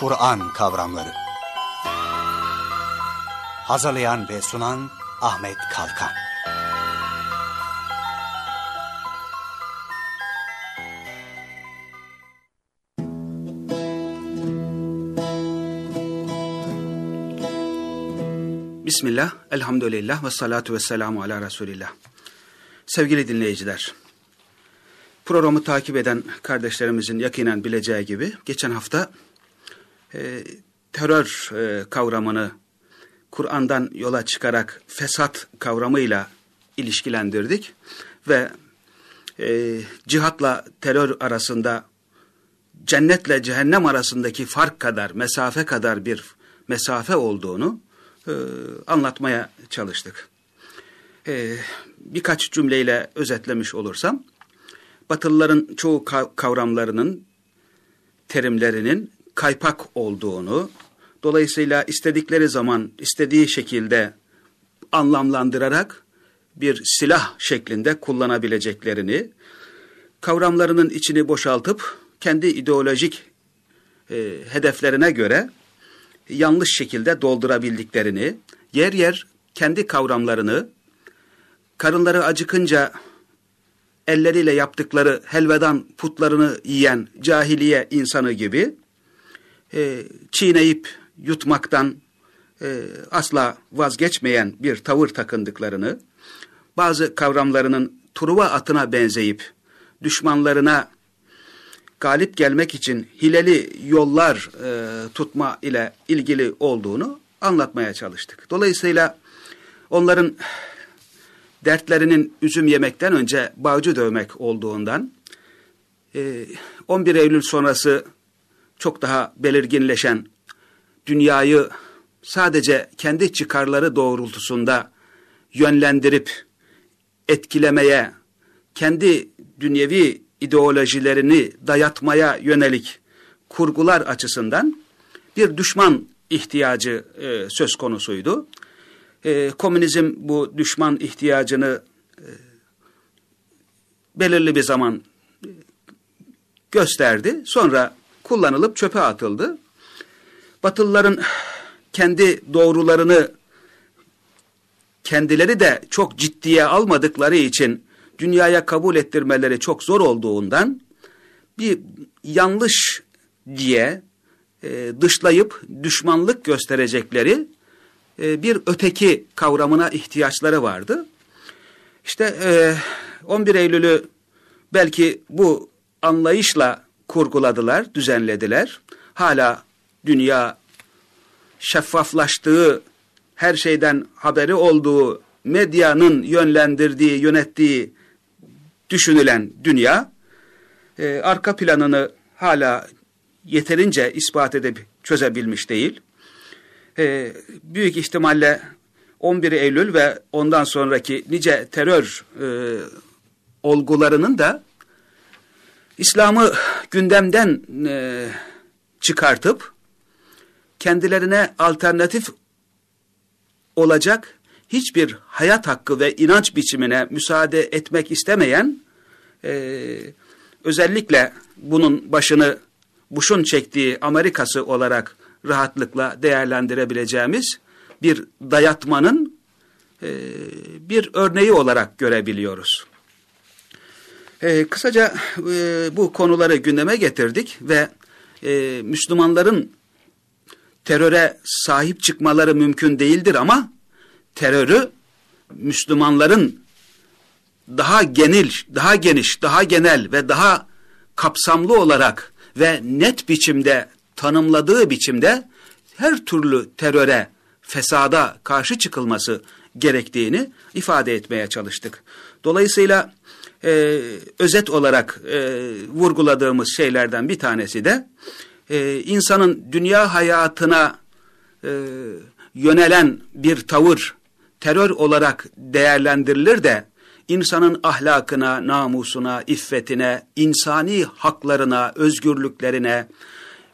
Kur'an kavramları. Hazırlayan ve sunan Ahmet Kalkan. Bismillah, elhamdülillah ve salatu ve selamu ala Resulillah. Sevgili dinleyiciler, programı takip eden kardeşlerimizin yakinen bileceği gibi geçen hafta e, terör e, kavramını Kur'an'dan yola çıkarak fesat kavramıyla ilişkilendirdik ve e, cihatla terör arasında cennetle cehennem arasındaki fark kadar, mesafe kadar bir mesafe olduğunu e, anlatmaya çalıştık. E, birkaç cümleyle özetlemiş olursam, Batılıların çoğu kavramlarının, terimlerinin kaypak olduğunu, dolayısıyla istedikleri zaman istediği şekilde anlamlandırarak bir silah şeklinde kullanabileceklerini, kavramlarının içini boşaltıp kendi ideolojik e, hedeflerine göre yanlış şekilde doldurabildiklerini, yer yer kendi kavramlarını, karınları acıkınca elleriyle yaptıkları helvedan putlarını yiyen cahiliye insanı gibi e, çiğneyip yutmaktan e, asla vazgeçmeyen bir tavır takındıklarını, bazı kavramlarının Truva atına benzeyip düşmanlarına galip gelmek için hileli yollar e, tutma ile ilgili olduğunu anlatmaya çalıştık. Dolayısıyla onların dertlerinin üzüm yemekten önce bağcı dövmek olduğundan e, 11 Eylül sonrası çok daha belirginleşen dünyayı sadece kendi çıkarları doğrultusunda yönlendirip etkilemeye, kendi dünyevi ideolojilerini dayatmaya yönelik kurgular açısından bir düşman ihtiyacı e, söz konusuydu. E, komünizm bu düşman ihtiyacını e, belirli bir zaman gösterdi. Sonra kullanılıp çöpe atıldı. Batılıların kendi doğrularını kendileri de çok ciddiye almadıkları için dünyaya kabul ettirmeleri çok zor olduğundan bir yanlış diye e, dışlayıp düşmanlık gösterecekleri e, bir öteki kavramına ihtiyaçları vardı. İşte e, 11 Eylül'ü belki bu anlayışla kurguladılar, düzenlediler. Hala dünya şeffaflaştığı, her şeyden haberi olduğu, medyanın yönlendirdiği, yönettiği düşünülen dünya, e, arka planını hala yeterince ispat edip çözebilmiş değil. E, büyük ihtimalle 11 Eylül ve ondan sonraki nice terör e, olgularının da İslam'ı gündemden e, çıkartıp kendilerine alternatif olacak hiçbir hayat hakkı ve inanç biçimine müsaade etmek istemeyen e, özellikle bunun başını Bush'un çektiği Amerikası olarak rahatlıkla değerlendirebileceğimiz bir dayatmanın e, bir örneği olarak görebiliyoruz. E, kısaca e, bu konuları gündeme getirdik ve e, Müslümanların teröre sahip çıkmaları mümkün değildir ama terörü Müslümanların daha geniş, daha geniş, daha genel ve daha kapsamlı olarak ve net biçimde tanımladığı biçimde her türlü teröre, fesada karşı çıkılması gerektiğini ifade etmeye çalıştık. Dolayısıyla e, özet olarak e, vurguladığımız şeylerden bir tanesi de e, insanın dünya hayatına e, yönelen bir tavır terör olarak değerlendirilir de insanın ahlakına, namusuna, iffetine, insani haklarına, özgürlüklerine,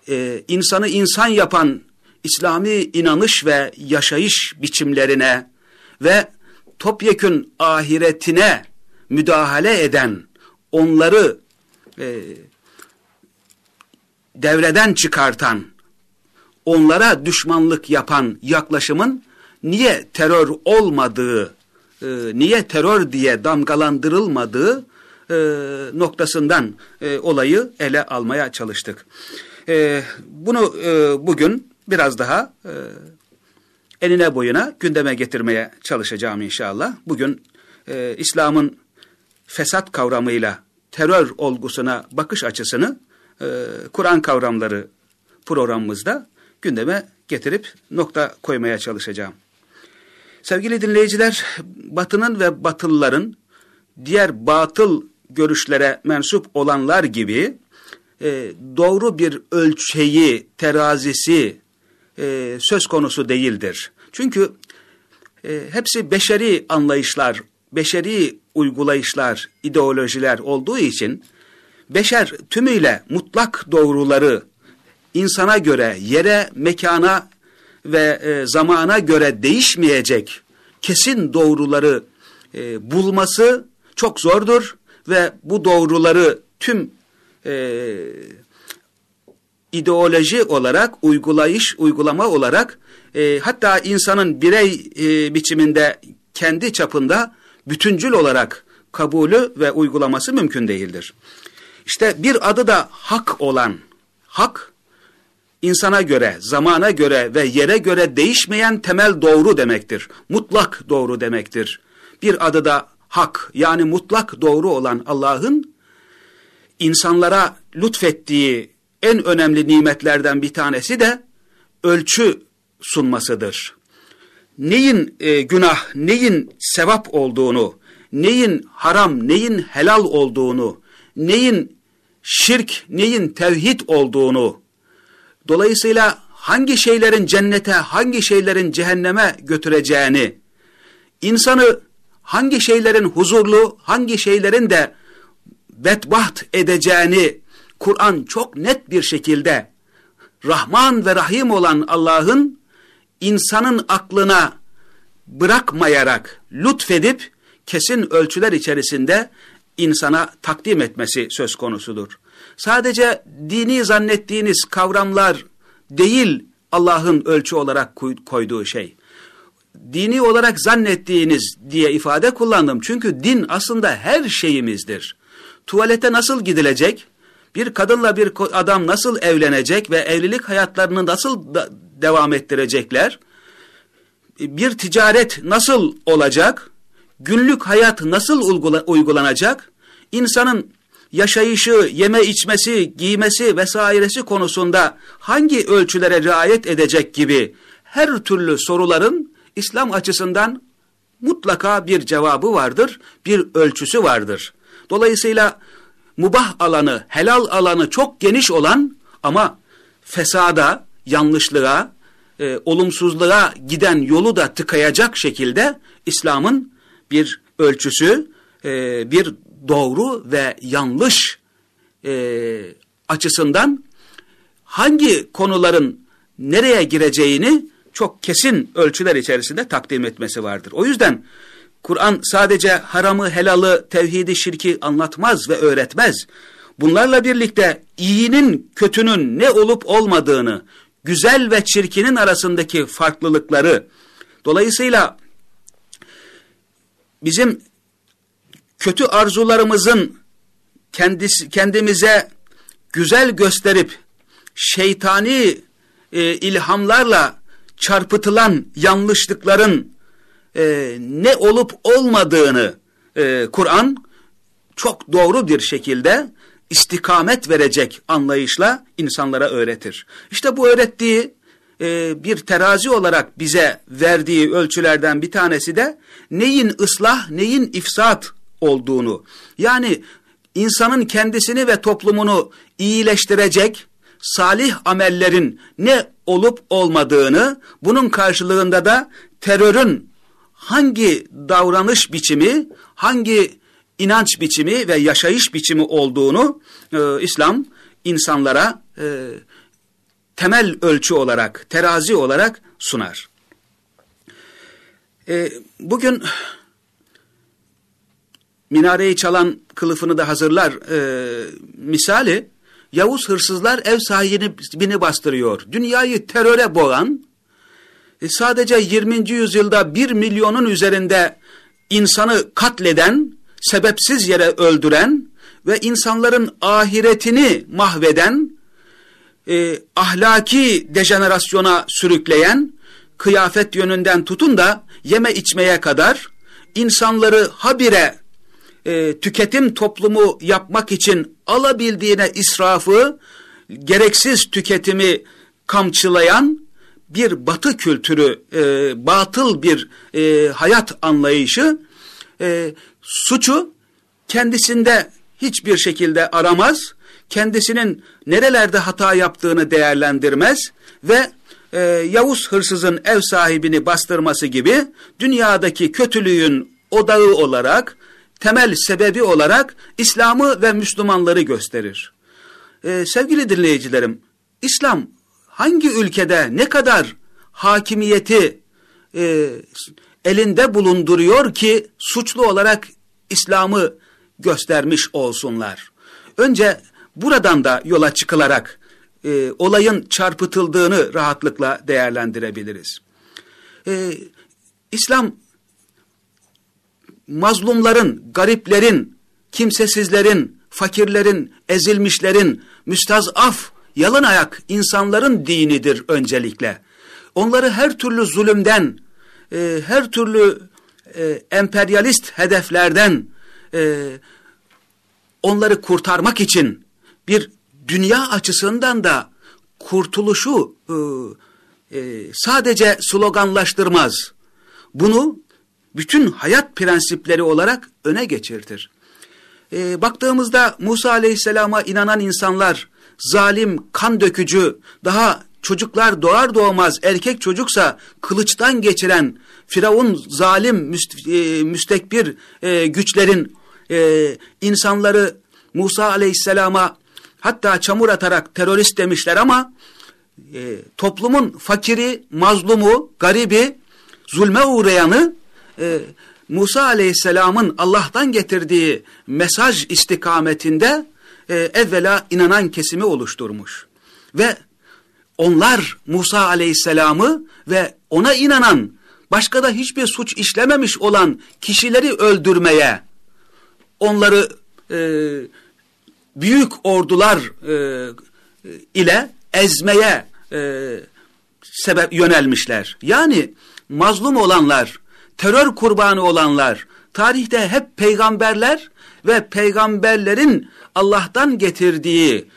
e, insanı insan yapan İslami inanış ve yaşayış biçimlerine ve topyekün ahiretine müdahale eden, onları e, devreden çıkartan, onlara düşmanlık yapan yaklaşımın niye terör olmadığı, e, niye terör diye damgalandırılmadığı e, noktasından e, olayı ele almaya çalıştık. E, bunu e, bugün biraz daha e, enine boyuna gündeme getirmeye çalışacağım inşallah. Bugün e, İslam'ın fesat kavramıyla terör olgusuna bakış açısını e, Kur'an kavramları programımızda gündeme getirip nokta koymaya çalışacağım. Sevgili dinleyiciler, Batı'nın ve Batılıların diğer batıl görüşlere mensup olanlar gibi e, doğru bir ölçeği, terazisi e, söz konusu değildir. Çünkü e, hepsi beşeri anlayışlar, beşeri uygulayışlar, ideolojiler olduğu için beşer tümüyle mutlak doğruları insana göre, yere, mekana ve e, zamana göre değişmeyecek kesin doğruları e, bulması çok zordur ve bu doğruları tüm e, ideoloji olarak, uygulayış, uygulama olarak e, hatta insanın birey e, biçiminde kendi çapında bütüncül olarak kabulü ve uygulaması mümkün değildir. İşte bir adı da hak olan, hak insana göre, zamana göre ve yere göre değişmeyen temel doğru demektir. Mutlak doğru demektir. Bir adı da hak yani mutlak doğru olan Allah'ın insanlara lütfettiği en önemli nimetlerden bir tanesi de ölçü sunmasıdır. Neyin e, günah, neyin sevap olduğunu, neyin haram, neyin helal olduğunu, neyin şirk, neyin tevhid olduğunu, dolayısıyla hangi şeylerin cennete, hangi şeylerin cehenneme götüreceğini, insanı hangi şeylerin huzurlu, hangi şeylerin de bedbaht edeceğini Kur'an çok net bir şekilde Rahman ve Rahim olan Allah'ın insanın aklına bırakmayarak lütfedip kesin ölçüler içerisinde insana takdim etmesi söz konusudur. Sadece dini zannettiğiniz kavramlar değil Allah'ın ölçü olarak koyduğu şey. Dini olarak zannettiğiniz diye ifade kullandım. Çünkü din aslında her şeyimizdir. Tuvalete nasıl gidilecek? Bir kadınla bir adam nasıl evlenecek ve evlilik hayatlarını nasıl devam ettirecekler? Bir ticaret nasıl olacak? Günlük hayat nasıl uygulanacak? İnsanın yaşayışı, yeme içmesi, giymesi vesairesi konusunda hangi ölçülere riayet edecek gibi her türlü soruların İslam açısından mutlaka bir cevabı vardır, bir ölçüsü vardır. Dolayısıyla mubah alanı, helal alanı çok geniş olan ama fesada, yanlışlığa, e, olumsuzluğa giden yolu da tıkayacak şekilde İslam'ın bir ölçüsü, e, bir doğru ve yanlış e, açısından hangi konuların nereye gireceğini çok kesin ölçüler içerisinde takdim etmesi vardır. O yüzden Kur'an sadece haramı, helalı, tevhidi, şirki anlatmaz ve öğretmez. Bunlarla birlikte iyinin, kötünün ne olup olmadığını, güzel ve çirkinin arasındaki farklılıkları, dolayısıyla bizim kötü arzularımızın kendisi, kendimize güzel gösterip şeytani e, ilhamlarla çarpıtılan yanlışlıkların e, ne olup olmadığını e, Kur'an çok doğru bir şekilde istikamet verecek anlayışla insanlara öğretir. İşte bu öğrettiği e, bir terazi olarak bize verdiği ölçülerden bir tanesi de neyin ıslah, neyin ifsat olduğunu. Yani insanın kendisini ve toplumunu iyileştirecek salih amellerin ne olup olmadığını, bunun karşılığında da terörün hangi davranış biçimi, hangi inanç biçimi ve yaşayış biçimi olduğunu e, İslam insanlara e, temel ölçü olarak, terazi olarak sunar. E, bugün minareyi çalan kılıfını da hazırlar e, misali Yavuz hırsızlar ev sahibini bastırıyor. Dünyayı teröre boğan, e, sadece 20. yüzyılda 1 milyonun üzerinde insanı katleden, sebepsiz yere öldüren ve insanların ahiretini mahveden, e, ahlaki dejenerasyona sürükleyen, kıyafet yönünden tutun da yeme içmeye kadar insanları habire e, tüketim toplumu yapmak için alabildiğine israfı, gereksiz tüketimi kamçılayan bir batı kültürü, e, batıl bir e, hayat anlayışı, e, suçu kendisinde hiçbir şekilde aramaz, kendisinin nerelerde hata yaptığını değerlendirmez ve e, Yavuz hırsızın ev sahibini bastırması gibi dünyadaki kötülüğün odağı olarak, temel sebebi olarak İslam'ı ve Müslümanları gösterir. E, sevgili dinleyicilerim, İslam hangi ülkede ne kadar hakimiyeti e, elinde bulunduruyor ki suçlu olarak İslam'ı göstermiş olsunlar. Önce buradan da yola çıkılarak e, olayın çarpıtıldığını rahatlıkla değerlendirebiliriz. E, İslam mazlumların, gariplerin, kimsesizlerin, fakirlerin, ezilmişlerin, müstazaf, yalın ayak insanların dinidir öncelikle. Onları her türlü zulümden, e, her türlü e, emperyalist hedeflerden e, onları kurtarmak için bir dünya açısından da kurtuluşu e, e, sadece sloganlaştırmaz. Bunu bütün hayat prensipleri olarak öne geçirtir. E, baktığımızda Musa Aleyhisselam'a inanan insanlar zalim, kan dökücü, daha çocuklar doğar doğmaz erkek çocuksa kılıçtan geçiren Firavun zalim müst, e, müstekbir e, güçlerin e, insanları Musa Aleyhisselam'a hatta çamur atarak terörist demişler ama e, toplumun fakiri, mazlumu, garibi, zulme uğrayanı e, Musa Aleyhisselam'ın Allah'tan getirdiği mesaj istikametinde e, evvela inanan kesimi oluşturmuş. Ve onlar Musa Aleyhisselam'ı ve ona inanan başka da hiçbir suç işlememiş olan kişileri öldürmeye, onları e, büyük ordular e, ile ezmeye e, sebep yönelmişler. Yani mazlum olanlar, terör kurbanı olanlar, tarihte hep peygamberler ve peygamberlerin Allah'tan getirdiği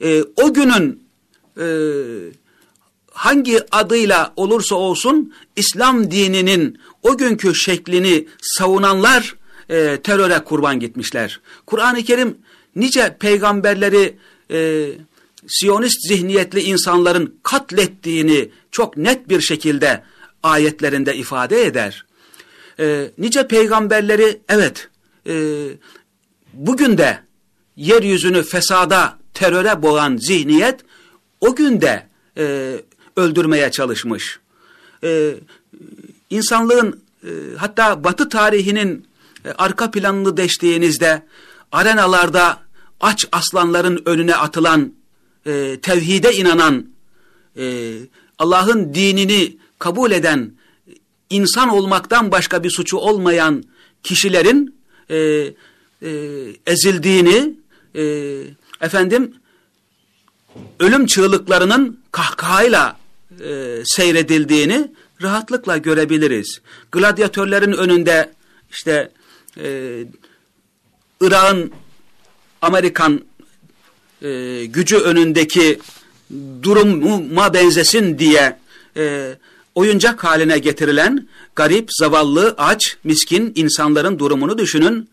e, o günün e, hangi adıyla olursa olsun İslam dininin o günkü şeklini savunanlar e, teröre kurban gitmişler. Kur'an-ı Kerim nice peygamberleri e, Siyonist zihniyetli insanların katlettiğini çok net bir şekilde ayetlerinde ifade eder. E, nice peygamberleri evet e, bugün de yeryüzünü fesada, teröre boğan zihniyet o günde e, öldürmeye çalışmış. E, insanlığın e, hatta batı tarihinin e, arka planını deştiğinizde arenalarda aç aslanların önüne atılan, e, tevhide inanan, e, Allah'ın dinini kabul eden, insan olmaktan başka bir suçu olmayan kişilerin e, e, ezildiğini, e, efendim, ölüm çığlıklarının kahkahayla e, seyredildiğini rahatlıkla görebiliriz. Gladyatörlerin önünde işte e, Irak'ın Amerikan e, gücü önündeki duruma benzesin diye e, oyuncak haline getirilen garip, zavallı, aç, miskin insanların durumunu düşünün.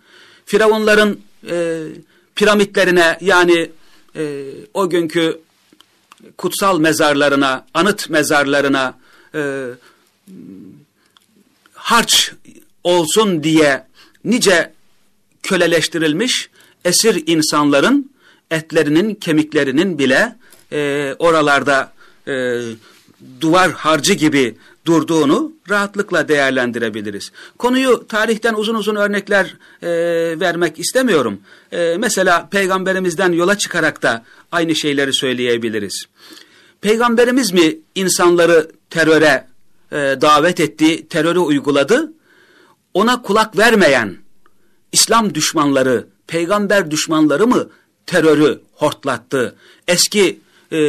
Firavunların e, piramitlerine yani e, o günkü kutsal mezarlarına, anıt mezarlarına e, harç olsun diye nice köleleştirilmiş esir insanların etlerinin, kemiklerinin bile e, oralarda e, duvar harcı gibi durduğunu rahatlıkla değerlendirebiliriz. Konuyu tarihten uzun uzun örnekler e, vermek istemiyorum. E, mesela peygamberimizden yola çıkarak da aynı şeyleri söyleyebiliriz. Peygamberimiz mi insanları teröre e, davet etti, terörü uyguladı? Ona kulak vermeyen İslam düşmanları, peygamber düşmanları mı terörü hortlattı? Eski e,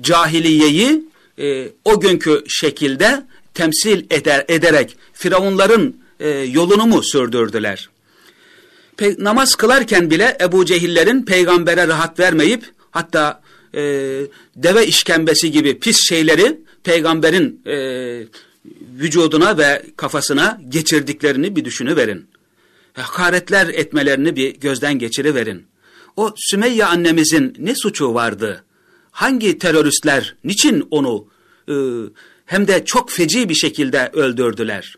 cahiliyeyi e, o günkü şekilde temsil eder, ederek Firavunların e, yolunu mu sürdürdüler? Pe namaz kılarken bile Ebu Cehillerin peygambere rahat vermeyip hatta e, deve işkembesi gibi pis şeyleri peygamberin e, vücuduna ve kafasına geçirdiklerini bir düşünüverin. Hakaretler etmelerini bir gözden geçiriverin. O Sümeyye annemizin ne suçu vardı? Hangi teröristler niçin onu e, hem de çok feci bir şekilde öldürdüler?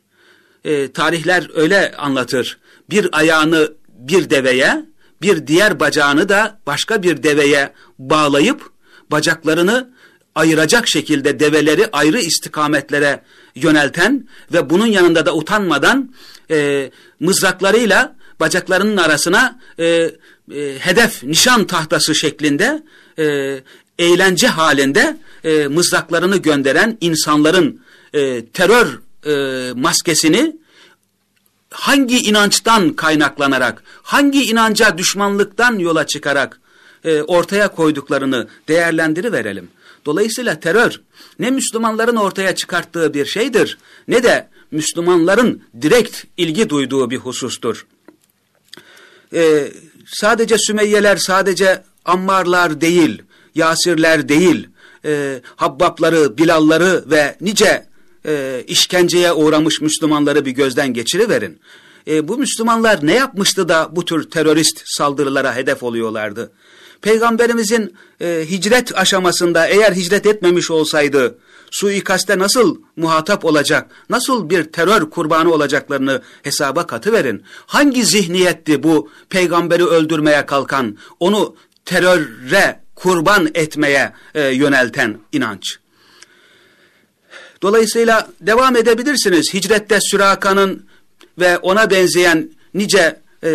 E, tarihler öyle anlatır. Bir ayağını bir deveye, bir diğer bacağını da başka bir deveye bağlayıp bacaklarını ayıracak şekilde develeri ayrı istikametlere yönelten ve bunun yanında da utanmadan e, mızraklarıyla bacaklarının arasına e, e, hedef nişan tahtası şeklinde e, eğlence halinde e, mızraklarını gönderen insanların e, terör e, maskesini hangi inançtan kaynaklanarak, hangi inanca düşmanlıktan yola çıkarak e, ortaya koyduklarını değerlendiriverelim. Dolayısıyla terör ne Müslümanların ortaya çıkarttığı bir şeydir ne de Müslümanların direkt ilgi duyduğu bir husustur. Ee, sadece Sümeyyeler, sadece Ammarlar değil, Yasirler değil, e, Habbapları, Bilalları ve nice e, işkenceye uğramış Müslümanları bir gözden geçiriverin. E, bu Müslümanlar ne yapmıştı da bu tür terörist saldırılara hedef oluyorlardı? Peygamberimizin e, hicret aşamasında eğer hicret etmemiş olsaydı suikaste nasıl muhatap olacak, nasıl bir terör kurbanı olacaklarını hesaba katıverin. Hangi zihniyetti bu peygamberi öldürmeye kalkan, onu teröre kurban etmeye e, yönelten inanç? Dolayısıyla devam edebilirsiniz. Hicrette Süraka'nın ve ona benzeyen nice e,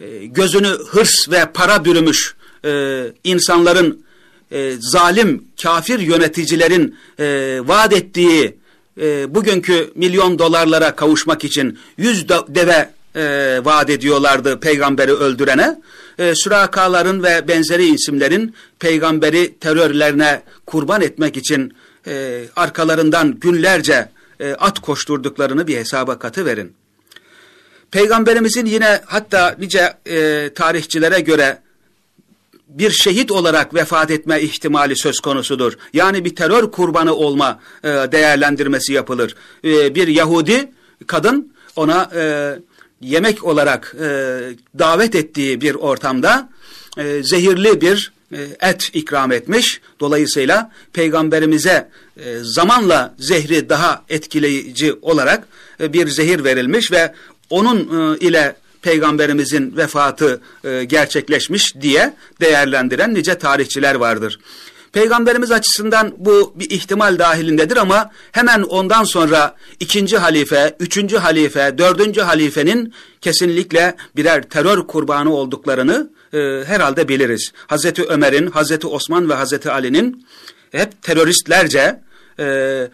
e, gözünü hırs ve para bürümüş e, insanların, e, zalim, kafir yöneticilerin e, vaat ettiği e, bugünkü milyon dolarlara kavuşmak için yüz deve e, vaat ediyorlardı peygamberi öldürene. E, sürakaların ve benzeri isimlerin peygamberi terörlerine kurban etmek için e, arkalarından günlerce e, at koşturduklarını bir hesaba katı verin. Peygamberimizin yine hatta nice e, tarihçilere göre bir şehit olarak vefat etme ihtimali söz konusudur. Yani bir terör kurbanı olma e, değerlendirmesi yapılır. E, bir Yahudi kadın ona e, yemek olarak e, davet ettiği bir ortamda e, zehirli bir e, et ikram etmiş. Dolayısıyla peygamberimize e, zamanla zehri daha etkileyici olarak e, bir zehir verilmiş ve onun ile peygamberimizin vefatı gerçekleşmiş diye değerlendiren nice tarihçiler vardır. Peygamberimiz açısından bu bir ihtimal dahilindedir ama hemen ondan sonra ikinci halife, üçüncü halife, dördüncü halifenin kesinlikle birer terör kurbanı olduklarını e, herhalde biliriz. Hazreti Ömer'in, Hazreti Osman ve Hazreti Ali'nin hep teröristlerce e,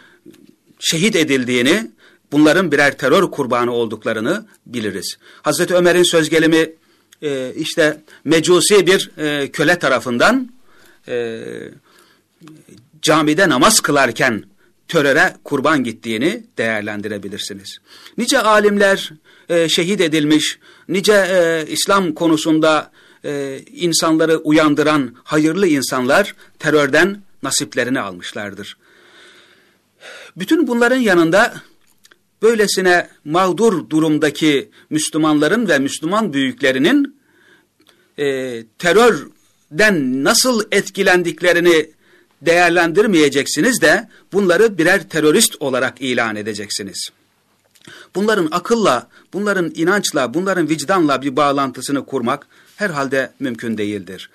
şehit edildiğini, bunların birer terör kurbanı olduklarını biliriz. Hazreti Ömer'in söz gelimi e, işte mecusi bir e, köle tarafından e, camide namaz kılarken törere kurban gittiğini değerlendirebilirsiniz. Nice alimler e, şehit edilmiş, nice e, İslam konusunda e, insanları uyandıran hayırlı insanlar terörden nasiplerini almışlardır. Bütün bunların yanında böylesine mağdur durumdaki Müslümanların ve Müslüman büyüklerinin e, terörden nasıl etkilendiklerini değerlendirmeyeceksiniz de bunları birer terörist olarak ilan edeceksiniz. Bunların akılla, bunların inançla, bunların vicdanla bir bağlantısını kurmak herhalde mümkün değildir.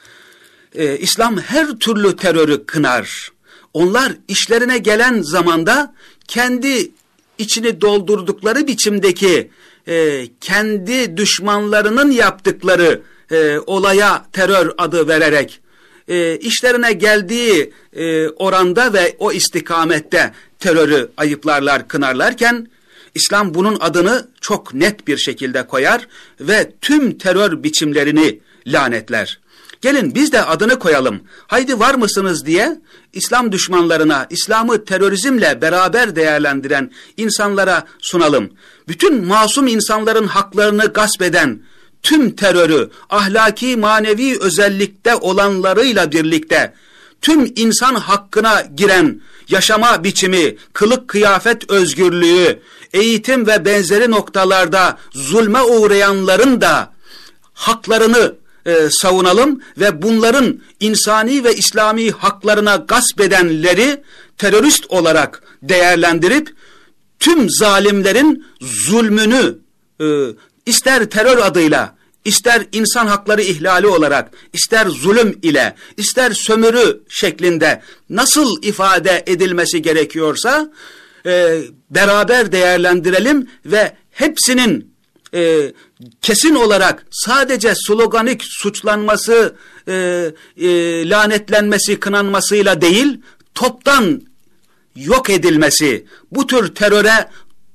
Ee, İslam her türlü terörü kınar. onlar işlerine gelen zamanda kendi içini doldurdukları biçimdeki e, kendi düşmanlarının yaptıkları e, olaya terör adı vererek e, işlerine geldiği e, oranda ve o istikamette terörü ayıplarlar, kınarlarken İslam bunun adını çok net bir şekilde koyar ve tüm terör biçimlerini lanetler. Gelin biz de adını koyalım. Haydi var mısınız diye İslam düşmanlarına, İslam'ı terörizmle beraber değerlendiren insanlara sunalım. Bütün masum insanların haklarını gasp eden, tüm terörü ahlaki manevi özellikte olanlarıyla birlikte tüm insan hakkına giren yaşama biçimi, kılık kıyafet özgürlüğü, eğitim ve benzeri noktalarda zulme uğrayanların da haklarını e, savunalım ve bunların insani ve İslami haklarına gasp edenleri terörist olarak değerlendirip tüm zalimlerin zulmünü e, ister terör adıyla, ister insan hakları ihlali olarak, ister zulüm ile, ister sömürü şeklinde nasıl ifade edilmesi gerekiyorsa e, beraber değerlendirelim ve hepsinin e, kesin olarak sadece sloganik suçlanması, e, e, lanetlenmesi, kınanmasıyla değil, toptan yok edilmesi, bu tür teröre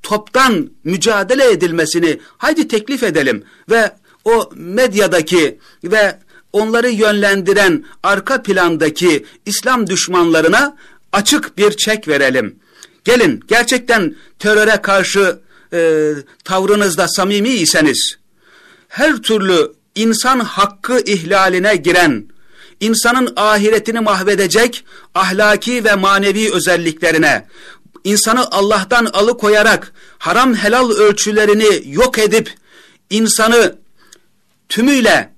toptan mücadele edilmesini haydi teklif edelim ve o medyadaki ve onları yönlendiren arka plandaki İslam düşmanlarına açık bir çek verelim. Gelin gerçekten teröre karşı e, tavrınızda samimi iseniz, her türlü insan hakkı ihlaline giren, insanın ahiretini mahvedecek ahlaki ve manevi özelliklerine, insanı Allah'tan alıkoyarak haram helal ölçülerini yok edip insanı tümüyle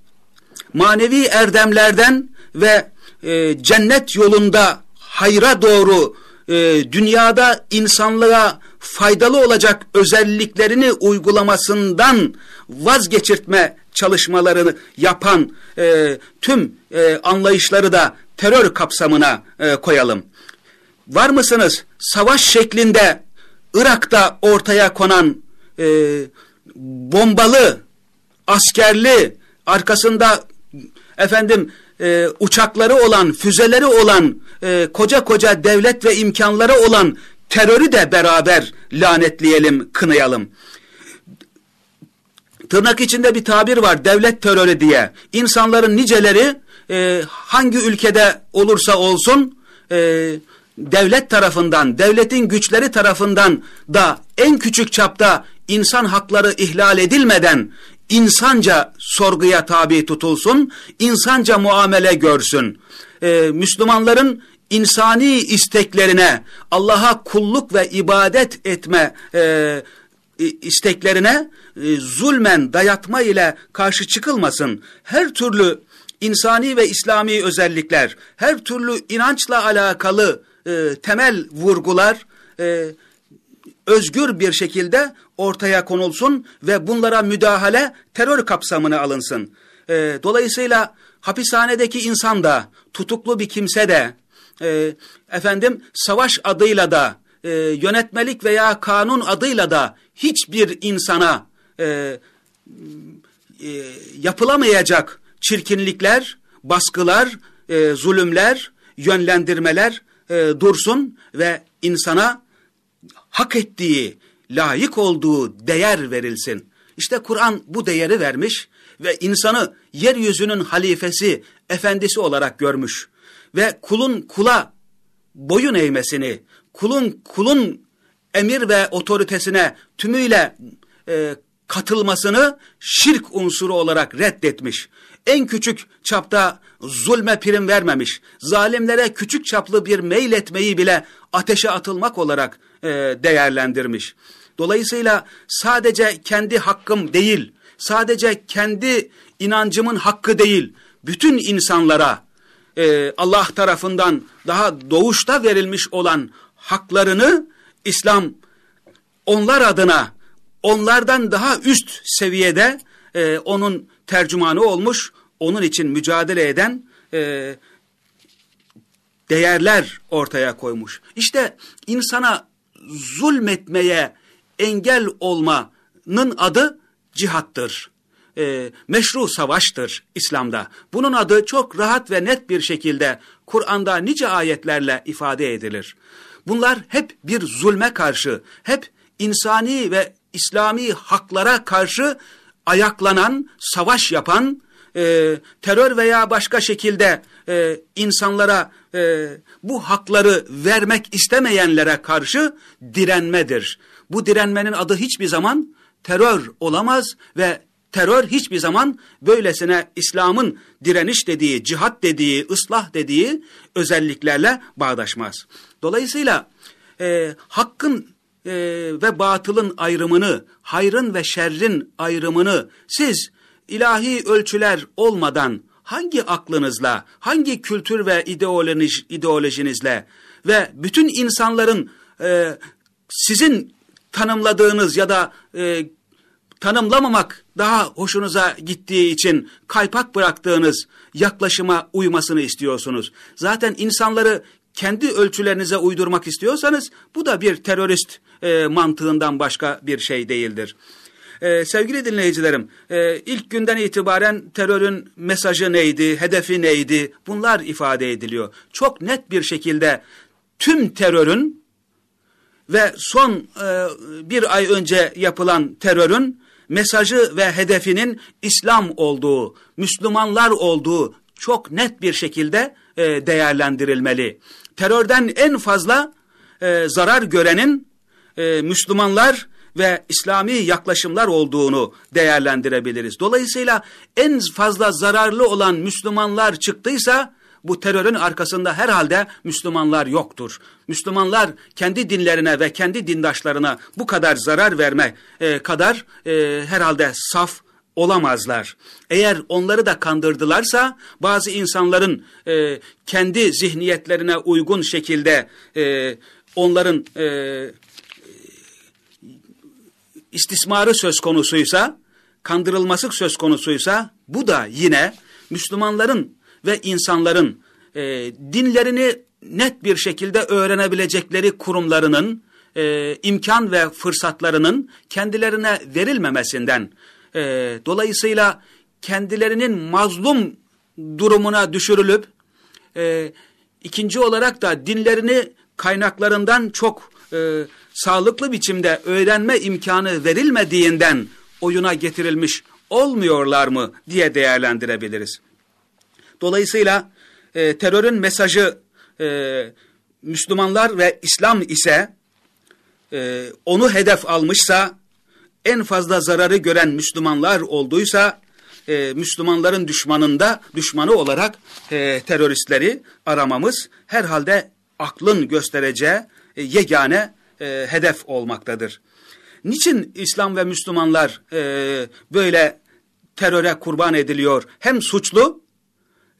manevi erdemlerden ve e, cennet yolunda hayra doğru e, dünyada insanlığa faydalı olacak özelliklerini uygulamasından vazgeçirtme çalışmalarını yapan e, tüm e, anlayışları da terör kapsamına e, koyalım. Var mısınız savaş şeklinde Irak'ta ortaya konan e, bombalı, askerli, arkasında efendim e, uçakları olan, füzeleri olan, e, koca koca devlet ve imkanları olan terörü de beraber lanetleyelim, kınayalım. Tırnak içinde bir tabir var, devlet terörü diye. İnsanların niceleri e, hangi ülkede olursa olsun, e, devlet tarafından, devletin güçleri tarafından da en küçük çapta insan hakları ihlal edilmeden insanca sorguya tabi tutulsun, insanca muamele görsün. Ee, Müslümanların insani isteklerine, Allah'a kulluk ve ibadet etme e, isteklerine e, zulmen dayatma ile karşı çıkılmasın. Her türlü insani ve İslami özellikler, her türlü inançla alakalı e, temel vurgular e, özgür bir şekilde ortaya konulsun ve bunlara müdahale terör kapsamına alınsın. E, dolayısıyla hapishanedeki insan da, tutuklu bir kimse de, e, efendim savaş adıyla da, e, yönetmelik veya kanun adıyla da hiçbir insana e, e, yapılamayacak çirkinlikler, baskılar, e, zulümler, yönlendirmeler e, dursun ve insana hak ettiği, layık olduğu değer verilsin. İşte Kur'an bu değeri vermiş ve insanı yeryüzünün halifesi, efendisi olarak görmüş. Ve kulun kula boyun eğmesini, kulun kulun emir ve otoritesine tümüyle e, katılmasını şirk unsuru olarak reddetmiş. En küçük çapta zulme prim vermemiş. Zalimlere küçük çaplı bir meyletmeyi bile ateşe atılmak olarak e, değerlendirmiş. Dolayısıyla sadece kendi hakkım değil, sadece kendi inancımın hakkı değil, bütün insanlara e, Allah tarafından daha doğuşta verilmiş olan haklarını İslam onlar adına onlardan daha üst seviyede e, onun tercümanı olmuş, onun için mücadele eden e, değerler ortaya koymuş. İşte insana zulmetmeye engel olmanın adı cihattır. E, meşru savaştır İslam'da. Bunun adı çok rahat ve net bir şekilde Kur'an'da nice ayetlerle ifade edilir. Bunlar hep bir zulme karşı, hep insani ve İslami haklara karşı ayaklanan, savaş yapan, e, terör veya başka şekilde e, insanlara e, bu hakları vermek istemeyenlere karşı direnmedir. Bu direnmenin adı hiçbir zaman terör olamaz ve terör hiçbir zaman böylesine İslam'ın direniş dediği, cihat dediği, ıslah dediği özelliklerle bağdaşmaz. Dolayısıyla e, hakkın e, ve batılın ayrımını, hayrın ve şerrin ayrımını siz ilahi ölçüler olmadan hangi aklınızla, hangi kültür ve ideoloji, ideolojinizle ve bütün insanların e, sizin tanımladığınız ya da e, tanımlamamak daha hoşunuza gittiği için kaypak bıraktığınız yaklaşıma uymasını istiyorsunuz. Zaten insanları kendi ölçülerinize uydurmak istiyorsanız bu da bir terörist e, mantığından başka bir şey değildir. Ee, sevgili dinleyicilerim, e, ilk günden itibaren terörün mesajı neydi, hedefi neydi bunlar ifade ediliyor. Çok net bir şekilde tüm terörün ve son e, bir ay önce yapılan terörün mesajı ve hedefinin İslam olduğu, Müslümanlar olduğu çok net bir şekilde e, değerlendirilmeli. Terörden en fazla e, zarar görenin e, Müslümanlar ve İslami yaklaşımlar olduğunu değerlendirebiliriz. Dolayısıyla en fazla zararlı olan Müslümanlar çıktıysa bu terörün arkasında herhalde Müslümanlar yoktur. Müslümanlar kendi dinlerine ve kendi dindaşlarına bu kadar zarar verme e, kadar e, herhalde saf olamazlar. Eğer onları da kandırdılarsa bazı insanların e, kendi zihniyetlerine uygun şekilde e, onların e, istismarı söz konusuysa, kandırılması söz konusuysa bu da yine Müslümanların ve insanların e, dinlerini net bir şekilde öğrenebilecekleri kurumlarının e, imkan ve fırsatlarının kendilerine verilmemesinden e, dolayısıyla kendilerinin mazlum durumuna düşürülüp e, ikinci olarak da dinlerini kaynaklarından çok e, sağlıklı biçimde öğrenme imkanı verilmediğinden oyuna getirilmiş olmuyorlar mı diye değerlendirebiliriz. Dolayısıyla e, terörün mesajı e, Müslümanlar ve İslam ise e, onu hedef almışsa en fazla zararı gören Müslümanlar olduysa e, Müslümanların düşmanında düşmanı olarak e, teröristleri aramamız herhalde aklın göstereceği e, yegane e, hedef olmaktadır. Niçin İslam ve Müslümanlar e, böyle teröre kurban ediliyor? Hem suçlu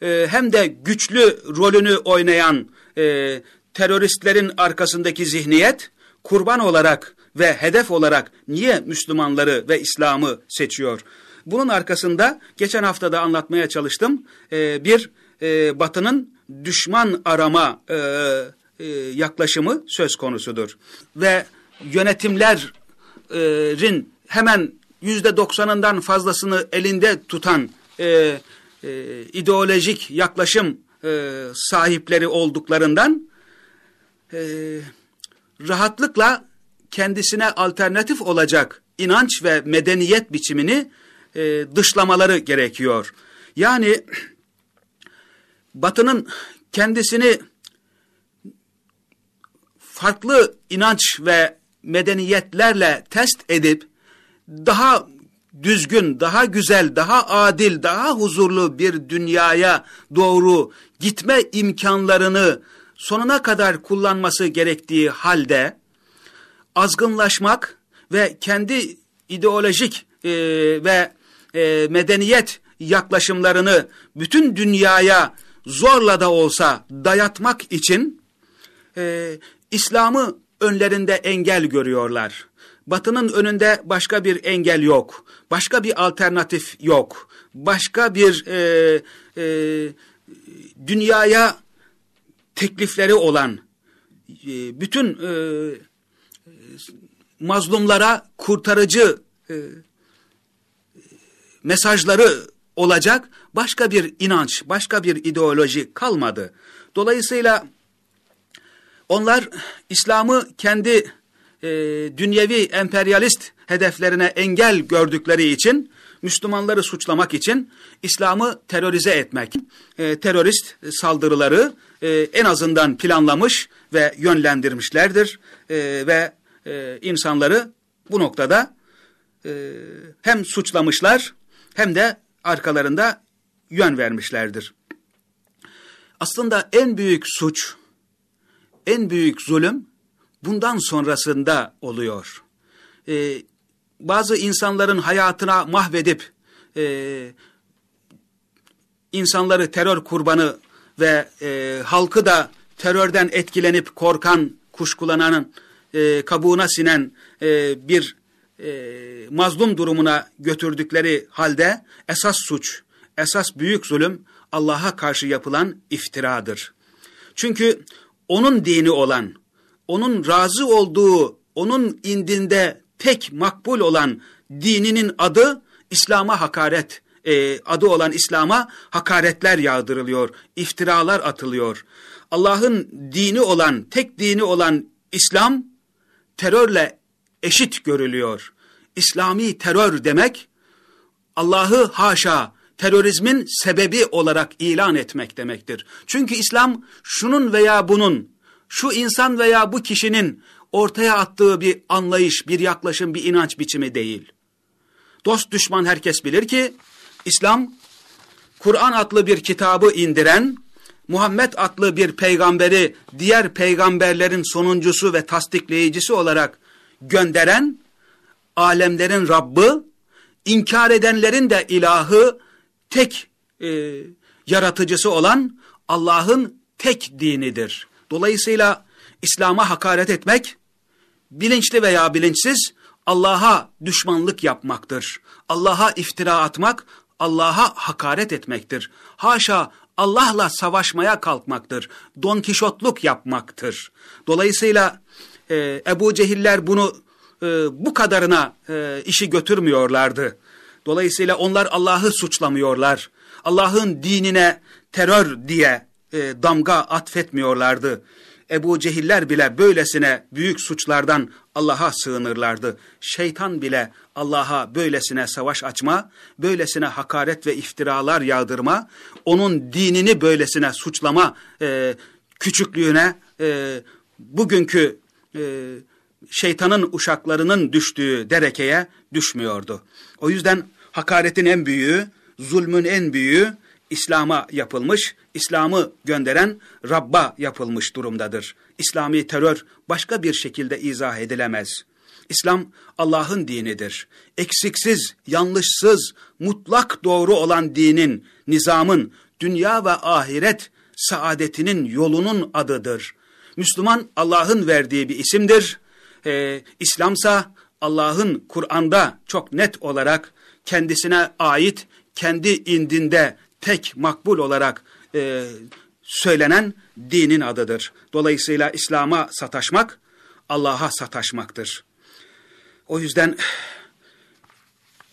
e, hem de güçlü rolünü oynayan e, teröristlerin arkasındaki zihniyet kurban olarak ve hedef olarak niye Müslümanları ve İslam'ı seçiyor? Bunun arkasında geçen hafta da anlatmaya çalıştım e, bir e, batının düşman arama e, e, yaklaşımı söz konusudur. Ve yönetimlerin hemen yüzde doksanından fazlasını elinde tutan ideolojik yaklaşım sahipleri olduklarından rahatlıkla kendisine alternatif olacak inanç ve medeniyet biçimini e, dışlamaları gerekiyor. Yani Batı'nın kendisini farklı inanç ve medeniyetlerle test edip daha düzgün, daha güzel, daha adil, daha huzurlu bir dünyaya doğru gitme imkanlarını sonuna kadar kullanması gerektiği halde azgınlaşmak ve kendi ideolojik e, ve e, medeniyet yaklaşımlarını bütün dünyaya zorla da olsa dayatmak için e, İslam'ı önlerinde engel görüyorlar. Batının önünde başka bir engel yok. Başka bir alternatif yok. Başka bir e, e, dünyaya teklifleri olan, e, bütün e, mazlumlara kurtarıcı e, mesajları olacak başka bir inanç, başka bir ideoloji kalmadı. Dolayısıyla onlar İslam'ı kendi e, dünyevi emperyalist hedeflerine engel gördükleri için Müslümanları suçlamak için İslam'ı terörize etmek, e, terörist saldırıları e, en azından planlamış ve yönlendirmişlerdir e, ve e, insanları bu noktada e, hem suçlamışlar hem de arkalarında yön vermişlerdir. Aslında en büyük suç, en büyük zulüm bundan sonrasında oluyor. Ee, bazı insanların hayatına mahvedip e, insanları terör kurbanı ve e, halkı da terörden etkilenip korkan, kuşkulananın e, kabuğuna sinen e, bir e, mazlum durumuna götürdükleri halde esas suç, esas büyük zulüm Allah'a karşı yapılan iftiradır. Çünkü onun dini olan, onun razı olduğu, onun indinde tek makbul olan dininin adı İslam'a hakaret, e, adı olan İslam'a hakaretler yağdırılıyor, iftiralar atılıyor. Allah'ın dini olan, tek dini olan İslam terörle eşit görülüyor. İslami terör demek Allah'ı haşa terörizmin sebebi olarak ilan etmek demektir. Çünkü İslam şunun veya bunun, şu insan veya bu kişinin ortaya attığı bir anlayış, bir yaklaşım, bir inanç biçimi değil. Dost düşman herkes bilir ki İslam Kur'an adlı bir kitabı indiren, Muhammed adlı bir peygamberi diğer peygamberlerin sonuncusu ve tasdikleyicisi olarak gönderen, alemlerin Rabbi, inkar edenlerin de ilahı, tek e, yaratıcısı olan Allah'ın tek dinidir. Dolayısıyla İslam'a hakaret etmek, bilinçli veya bilinçsiz Allah'a düşmanlık yapmaktır. Allah'a iftira atmak, Allah'a hakaret etmektir. Haşa Allah'la savaşmaya kalkmaktır. Don Kişotluk yapmaktır. Dolayısıyla e, Ebu Cehiller bunu e, bu kadarına e, işi götürmüyorlardı. Dolayısıyla onlar Allah'ı suçlamıyorlar. Allah'ın dinine terör diye e, damga atfetmiyorlardı. Ebu Cehiller bile böylesine büyük suçlardan Allah'a sığınırlardı. Şeytan bile Allah'a böylesine savaş açma, böylesine hakaret ve iftiralar yağdırma, onun dinini böylesine suçlama e, küçüklüğüne, e, bugünkü e, şeytanın uşaklarının düştüğü derekeye düşmüyordu. O yüzden hakaretin en büyüğü, zulmün en büyüğü İslam'a yapılmış, İslam'ı gönderen Rabb'a yapılmış durumdadır. İslami terör başka bir şekilde izah edilemez. İslam Allah'ın dinidir. Eksiksiz, yanlışsız, mutlak doğru olan dinin, nizamın, dünya ve ahiret saadetinin yolunun adıdır. Müslüman Allah'ın verdiği bir isimdir. Ee, İslamsa Allah'ın Kur'an'da çok net olarak kendisine ait, kendi indinde tek makbul olarak e, söylenen dinin adıdır. Dolayısıyla İslam'a sataşmak, Allah'a sataşmaktır. O yüzden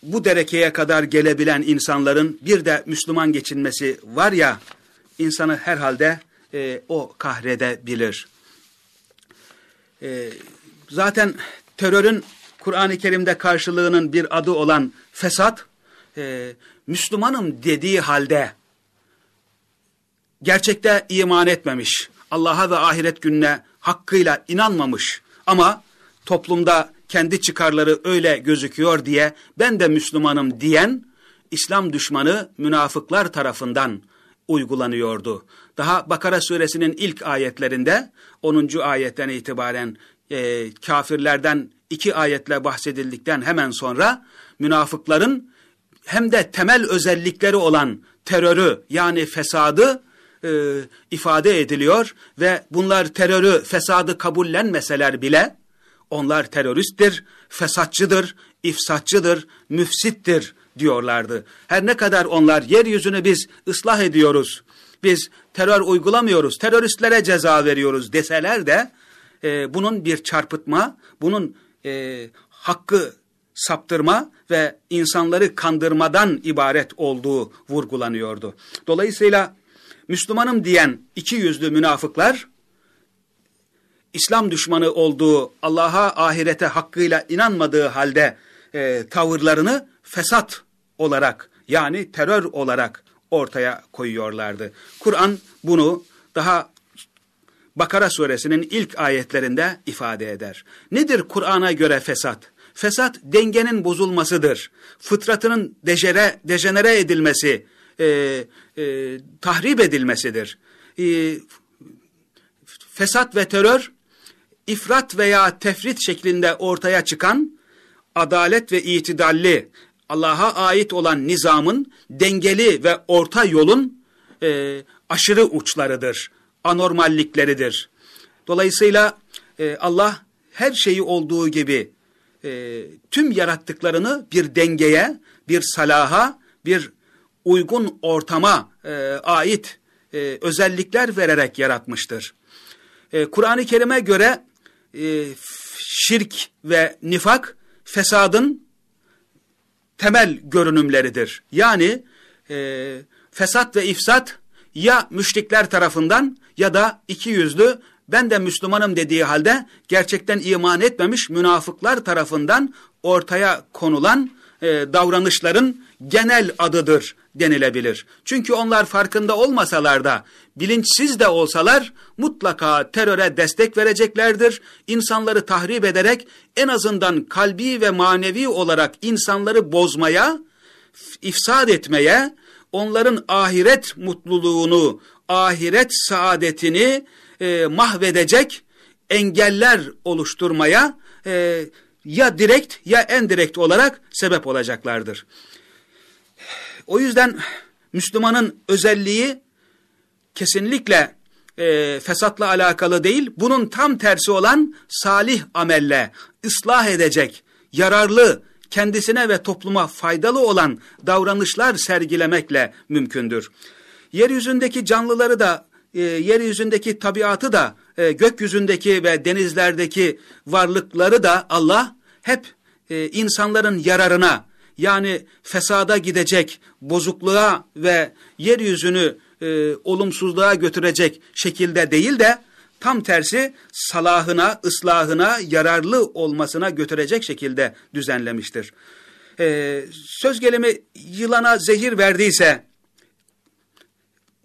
bu derekeye kadar gelebilen insanların bir de Müslüman geçinmesi var ya, insanı herhalde e, o kahredebilir. E, zaten terörün Kur'an-ı Kerim'de karşılığının bir adı olan fesat, e, Müslümanım dediği halde gerçekte iman etmemiş, Allah'a ve ahiret gününe hakkıyla inanmamış ama toplumda kendi çıkarları öyle gözüküyor diye ben de Müslümanım diyen İslam düşmanı münafıklar tarafından uygulanıyordu. Daha Bakara suresinin ilk ayetlerinde 10. ayetten itibaren e, kafirlerden iki ayetle bahsedildikten hemen sonra münafıkların hem de temel özellikleri olan terörü yani fesadı e, ifade ediliyor ve bunlar terörü, fesadı kabullenmeseler bile onlar teröristtir, fesatçıdır, ifsatçıdır, müfsittir diyorlardı. Her ne kadar onlar yeryüzünü biz ıslah ediyoruz, biz terör uygulamıyoruz, teröristlere ceza veriyoruz deseler de e, bunun bir çarpıtma, bunun e, hakkı saptırma ve insanları kandırmadan ibaret olduğu vurgulanıyordu. Dolayısıyla Müslümanım diyen iki yüzlü münafıklar, İslam düşmanı olduğu, Allah'a ahirete hakkıyla inanmadığı halde e, tavırlarını fesat olarak yani terör olarak ortaya koyuyorlardı. Kur'an bunu daha Bakara suresinin ilk ayetlerinde ifade eder. Nedir Kur'an'a göre fesat? Fesat dengenin bozulmasıdır. Fıtratının dejere, dejenere edilmesi, e, e, tahrip edilmesidir. E, fesat ve terör, ifrat veya tefrit şeklinde ortaya çıkan adalet ve itidalli, Allah'a ait olan nizamın dengeli ve orta yolun e, aşırı uçlarıdır, anormallikleridir. Dolayısıyla e, Allah her şeyi olduğu gibi e, tüm yarattıklarını bir dengeye, bir salaha, bir uygun ortama e, ait e, özellikler vererek yaratmıştır. E, Kur'an-ı Kerim'e göre e, şirk ve nifak fesadın temel görünümleridir. Yani e, fesat ve ifsat ya müşrikler tarafından ya da iki yüzlü ben de Müslümanım dediği halde gerçekten iman etmemiş münafıklar tarafından ortaya konulan e, davranışların genel adıdır denilebilir. Çünkü onlar farkında olmasalar da bilinçsiz de olsalar mutlaka teröre destek vereceklerdir. İnsanları tahrip ederek en azından kalbi ve manevi olarak insanları bozmaya, ifsad etmeye, onların ahiret mutluluğunu, ahiret saadetini e, mahvedecek engeller oluşturmaya e, ya direkt ya endirekt olarak sebep olacaklardır. O yüzden Müslümanın özelliği kesinlikle e, fesatla alakalı değil, bunun tam tersi olan salih amelle, ıslah edecek, yararlı, kendisine ve topluma faydalı olan davranışlar sergilemekle mümkündür. Yeryüzündeki canlıları da, e, yeryüzündeki tabiatı da, e, gökyüzündeki ve denizlerdeki varlıkları da Allah hep e, insanların yararına, yani fesada gidecek, bozukluğa ve yeryüzünü e, olumsuzluğa götürecek şekilde değil de tam tersi salahına, ıslahına, yararlı olmasına götürecek şekilde düzenlemiştir. E, söz gelimi yılana zehir verdiyse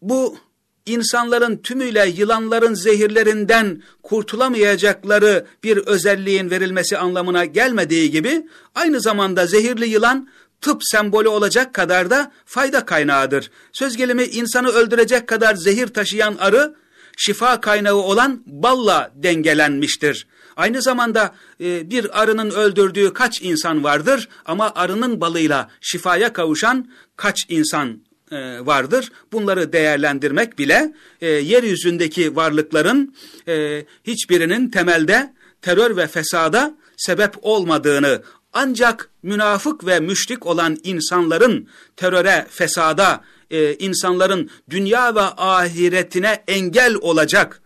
bu insanların tümüyle yılanların zehirlerinden kurtulamayacakları bir özelliğin verilmesi anlamına gelmediği gibi aynı zamanda zehirli yılan tıp sembolü olacak kadar da fayda kaynağıdır. Söz gelimi insanı öldürecek kadar zehir taşıyan arı şifa kaynağı olan balla dengelenmiştir. Aynı zamanda e, bir arının öldürdüğü kaç insan vardır ama arının balıyla şifaya kavuşan kaç insan e, vardır. Bunları değerlendirmek bile e, yeryüzündeki varlıkların e, hiçbirinin temelde terör ve fesada sebep olmadığını ancak münafık ve müşrik olan insanların teröre, fesada, e, insanların dünya ve ahiretine engel olacak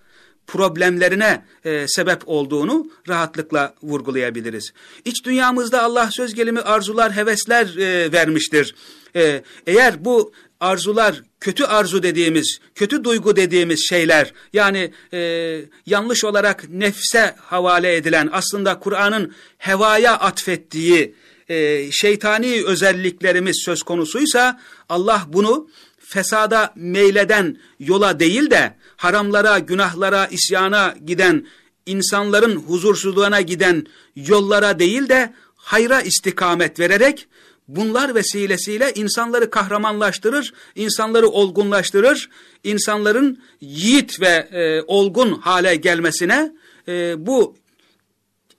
problemlerine e, sebep olduğunu rahatlıkla vurgulayabiliriz. İç dünyamızda Allah söz gelimi arzular, hevesler e, vermiştir. E, eğer bu arzular, kötü arzu dediğimiz, kötü duygu dediğimiz şeyler, yani e, yanlış olarak nefse havale edilen, aslında Kur'an'ın hevaya atfettiği e, şeytani özelliklerimiz söz konusuysa, Allah bunu fesada meyleden yola değil de, haramlara, günahlara, isyana giden, insanların huzursuzluğuna giden yollara değil de, hayra istikamet vererek, bunlar vesilesiyle insanları kahramanlaştırır, insanları olgunlaştırır, insanların yiğit ve e, olgun hale gelmesine e, bu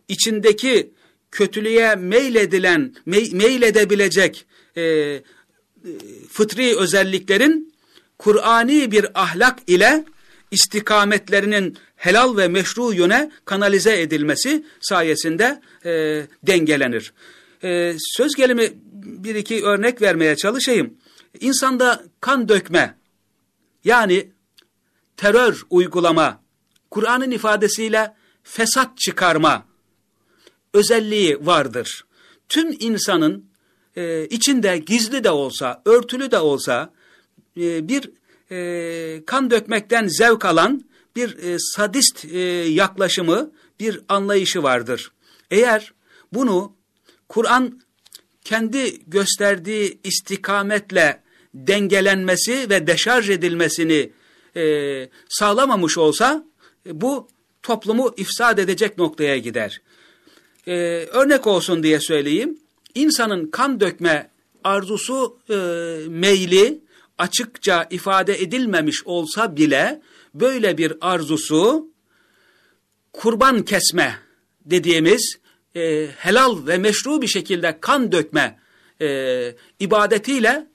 içindeki kötülüğe meyledilen, me meyledebilecek e, e, fıtri özelliklerin Kur'ani bir ahlak ile istikametlerinin helal ve meşru yöne kanalize edilmesi sayesinde e, dengelenir. E, söz gelimi bir iki örnek vermeye çalışayım. İnsanda kan dökme, Yani terör uygulama, Kur'an'ın ifadesiyle fesat çıkarma özelliği vardır. Tüm insanın e, içinde gizli de olsa, örtülü de olsa e, bir e, kan dökmekten zevk alan bir e, sadist e, yaklaşımı, bir anlayışı vardır. Eğer bunu Kur'an kendi gösterdiği istikametle dengelenmesi ve deşarj edilmesini e, sağlamamış olsa e, bu toplumu ifsad edecek noktaya gider. E, örnek olsun diye söyleyeyim. İnsanın kan dökme arzusu e, meyli açıkça ifade edilmemiş olsa bile böyle bir arzusu kurban kesme dediğimiz e, helal ve meşru bir şekilde kan dökme e, ibadetiyle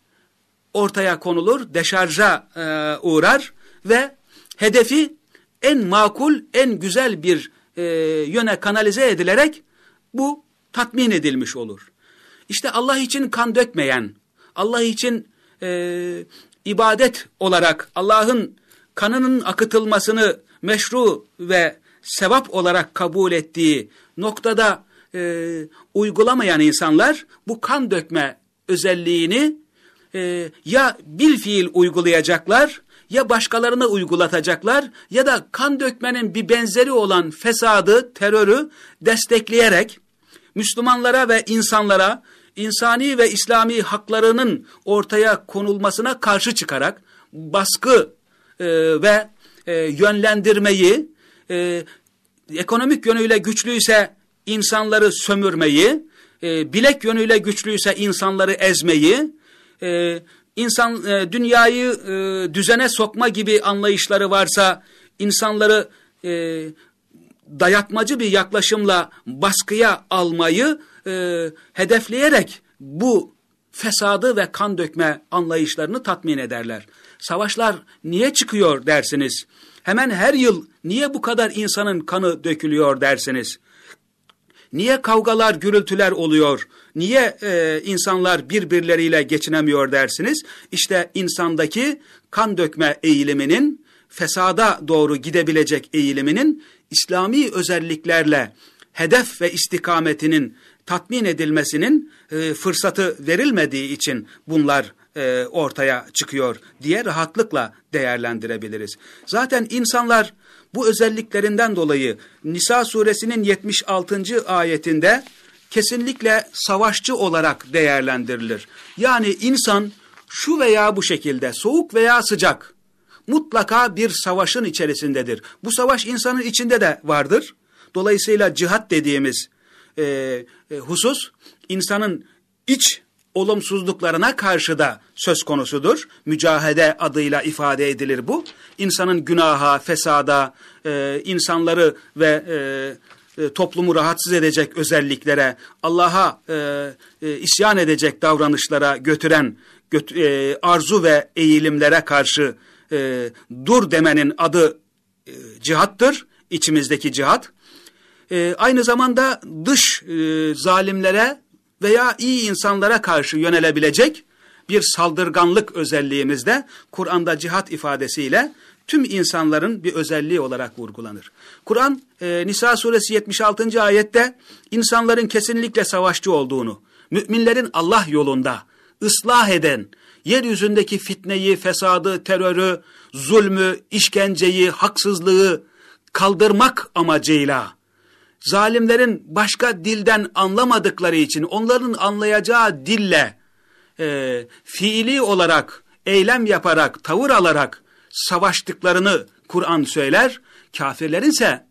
ortaya konulur, deşarja e, uğrar ve hedefi en makul, en güzel bir e, yöne kanalize edilerek bu tatmin edilmiş olur. İşte Allah için kan dökmeyen, Allah için e, ibadet olarak Allah'ın kanının akıtılmasını meşru ve sevap olarak kabul ettiği noktada e, uygulamayan insanlar bu kan dökme özelliğini e, ya bil fiil uygulayacaklar ya başkalarına uygulatacaklar ya da kan dökmenin bir benzeri olan fesadı, terörü destekleyerek Müslümanlara ve insanlara insani ve İslami haklarının ortaya konulmasına karşı çıkarak baskı e, ve e, yönlendirmeyi, e, ekonomik yönüyle güçlüyse insanları sömürmeyi, e, bilek yönüyle güçlüyse insanları ezmeyi, e, insan e, dünyayı e, düzene sokma gibi anlayışları varsa insanları e, dayatmacı bir yaklaşımla baskıya almayı e, hedefleyerek bu fesadı ve kan dökme anlayışlarını tatmin ederler. Savaşlar niye çıkıyor dersiniz? Hemen her yıl niye bu kadar insanın kanı dökülüyor dersiniz? Niye kavgalar, gürültüler oluyor? Niye e, insanlar birbirleriyle geçinemiyor dersiniz? İşte insandaki kan dökme eğiliminin, fesada doğru gidebilecek eğiliminin İslami özelliklerle hedef ve istikametinin tatmin edilmesinin e, fırsatı verilmediği için bunlar e, ortaya çıkıyor diye rahatlıkla değerlendirebiliriz. Zaten insanlar bu özelliklerinden dolayı Nisa suresinin 76. ayetinde kesinlikle savaşçı olarak değerlendirilir. Yani insan şu veya bu şekilde soğuk veya sıcak mutlaka bir savaşın içerisindedir. Bu savaş insanın içinde de vardır. Dolayısıyla cihat dediğimiz e, e, husus insanın iç olumsuzluklarına karşı da söz konusudur. Mücahede adıyla ifade edilir bu. İnsanın günaha, fesada, e, insanları ve e, e, toplumu rahatsız edecek özelliklere, Allah'a e, e, isyan edecek davranışlara götüren göt, e, arzu ve eğilimlere karşı e, dur demenin adı e, cihattır. İçimizdeki cihat. E, aynı zamanda dış e, zalimlere veya iyi insanlara karşı yönelebilecek bir saldırganlık özelliğimizde Kur'an'da cihat ifadesiyle tüm insanların bir özelliği olarak vurgulanır. Kur'an e, Nisa suresi 76. ayette insanların kesinlikle savaşçı olduğunu, müminlerin Allah yolunda ıslah eden, yeryüzündeki fitneyi, fesadı, terörü, zulmü, işkenceyi, haksızlığı kaldırmak amacıyla zalimlerin başka dilden anlamadıkları için onların anlayacağı dille e, fiili olarak, eylem yaparak, tavır alarak savaştıklarını Kur'an söyler. Kafirlerin ise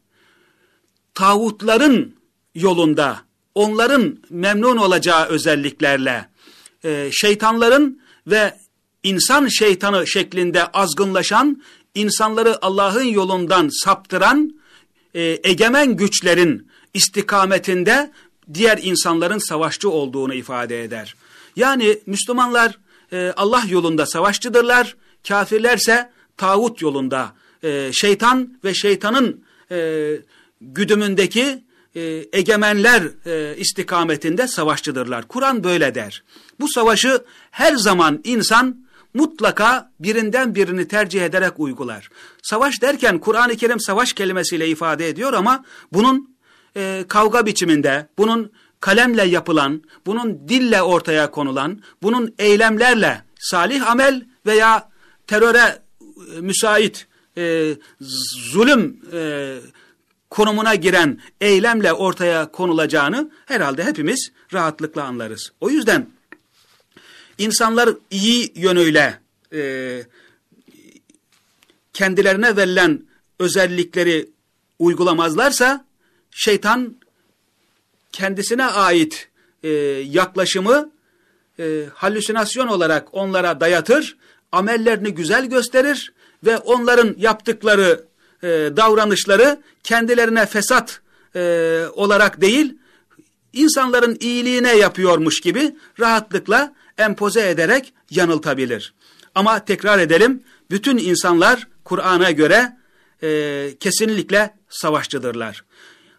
tağutların yolunda, onların memnun olacağı özelliklerle, e, şeytanların ve insan şeytanı şeklinde azgınlaşan, insanları Allah'ın yolundan saptıran, e, egemen güçlerin istikametinde diğer insanların savaşçı olduğunu ifade eder. Yani Müslümanlar e, Allah yolunda savaşçıdırlar, kafirlerse tağut yolunda, e, şeytan ve şeytanın e, güdümündeki e, egemenler e, istikametinde savaşçıdırlar. Kur'an böyle der. Bu savaşı her zaman insan mutlaka birinden birini tercih ederek uygular. Savaş derken Kur'an-ı Kerim savaş kelimesiyle ifade ediyor ama bunun e, kavga biçiminde, bunun kalemle yapılan, bunun dille ortaya konulan, bunun eylemlerle salih amel veya teröre e, müsait e, zulüm e, konumuna giren eylemle ortaya konulacağını herhalde hepimiz rahatlıkla anlarız. O yüzden insanlar iyi yönüyle e, kendilerine verilen özellikleri uygulamazlarsa şeytan kendisine ait e, yaklaşımı e, halüsinasyon olarak onlara dayatır, amellerini güzel gösterir ve onların yaptıkları e, davranışları kendilerine fesat e, olarak değil, insanların iyiliğine yapıyormuş gibi rahatlıkla empoze ederek yanıltabilir. Ama tekrar edelim, bütün insanlar Kur'an'a göre e, kesinlikle savaşçıdırlar.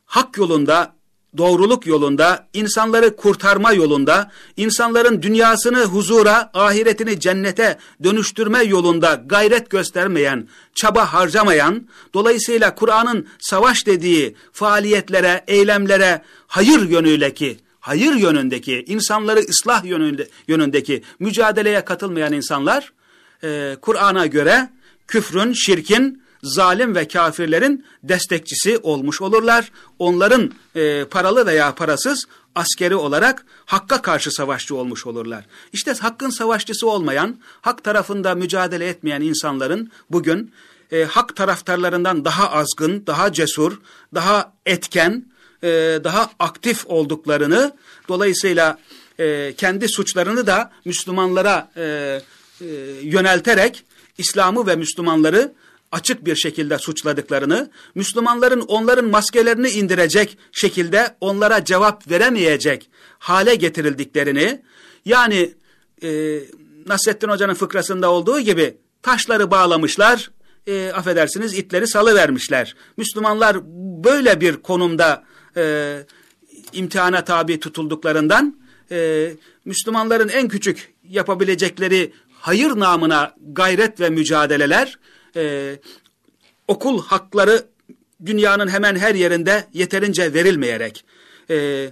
Hak yolunda doğruluk yolunda, insanları kurtarma yolunda, insanların dünyasını huzura, ahiretini cennete dönüştürme yolunda gayret göstermeyen, çaba harcamayan, dolayısıyla Kur'an'ın savaş dediği faaliyetlere, eylemlere hayır yönündeki, hayır yönündeki, insanları ıslah yönünde, yönündeki mücadeleye katılmayan insanlar, e, Kur'an'a göre küfrün, şirkin, zalim ve kafirlerin destekçisi olmuş olurlar. Onların e, paralı veya parasız askeri olarak Hakk'a karşı savaşçı olmuş olurlar. İşte Hakk'ın savaşçısı olmayan, Hak tarafında mücadele etmeyen insanların bugün e, Hak taraftarlarından daha azgın, daha cesur, daha etken, e, daha aktif olduklarını, dolayısıyla e, kendi suçlarını da Müslümanlara e, e, yönelterek İslam'ı ve Müslümanları açık bir şekilde suçladıklarını, Müslümanların onların maskelerini indirecek şekilde onlara cevap veremeyecek hale getirildiklerini, yani e, Nasrettin Hoca'nın fıkrasında olduğu gibi taşları bağlamışlar, e, affedersiniz itleri salı vermişler. Müslümanlar böyle bir konumda e, imtihana tabi tutulduklarından e, Müslümanların en küçük yapabilecekleri hayır namına gayret ve mücadeleler e, okul hakları dünyanın hemen her yerinde yeterince verilmeyerek e,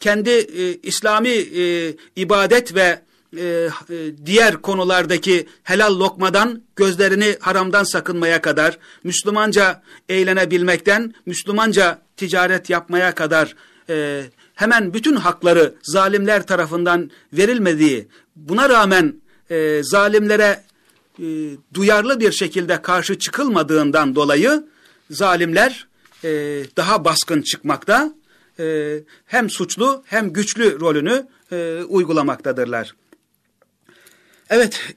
kendi e, İslami e, ibadet ve e, e, diğer konulardaki helal lokmadan gözlerini haramdan sakınmaya kadar, Müslümanca eğlenebilmekten, Müslümanca ticaret yapmaya kadar e, hemen bütün hakları zalimler tarafından verilmediği, buna rağmen e, zalimlere e, duyarlı bir şekilde karşı çıkılmadığından dolayı zalimler e, daha baskın çıkmakta, e, hem suçlu hem güçlü rolünü e, uygulamaktadırlar. Evet,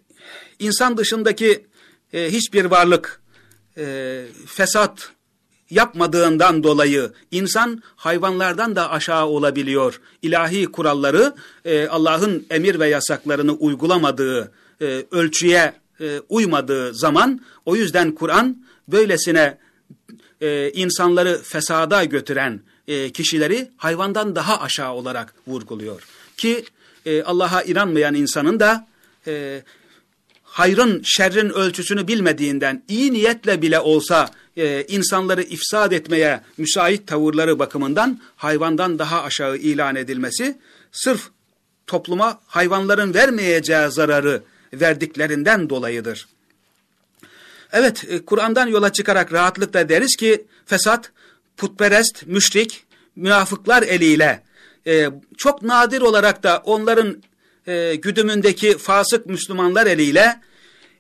insan dışındaki e, hiçbir varlık e, fesat yapmadığından dolayı insan hayvanlardan da aşağı olabiliyor. İlahi kuralları e, Allah'ın emir ve yasaklarını uygulamadığı e, ölçüye e, uymadığı zaman o yüzden Kur'an böylesine e, insanları fesada götüren e, kişileri hayvandan daha aşağı olarak vurguluyor. Ki e, Allah'a inanmayan insanın da e, hayrın şerrin ölçüsünü bilmediğinden iyi niyetle bile olsa e, insanları ifsad etmeye müsait tavırları bakımından hayvandan daha aşağı ilan edilmesi sırf topluma hayvanların vermeyeceği zararı verdiklerinden dolayıdır. Evet, e, Kur'an'dan yola çıkarak rahatlıkla deriz ki fesat, putperest, müşrik, münafıklar eliyle e, çok nadir olarak da onların e, güdümündeki fasık Müslümanlar eliyle